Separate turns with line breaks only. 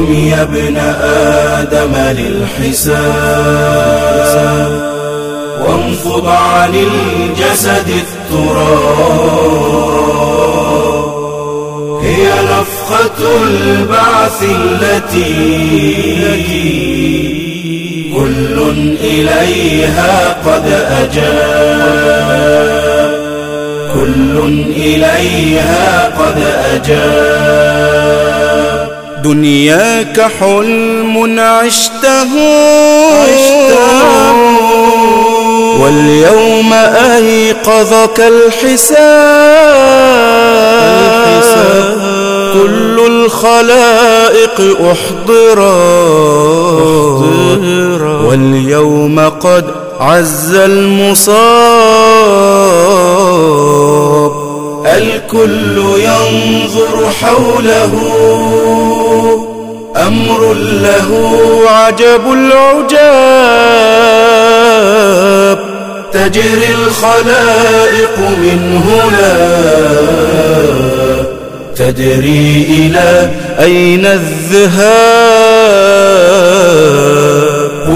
قم يا ابن آدم للحساب. وانفض عن الجسد التراب. هي نفخة البعث التي كل إليها قد أجاب. كل إليها قد أجاب.
دنياك حلم عشته. واليوم أيقظك الحساب. كل الخلائق أحضرا. واليوم قد عز المصاب.
الكل ينظر حوله. له
عجب العجاب.
تجري الخلائق من هنا. تدري إلى
أين الذهاب؟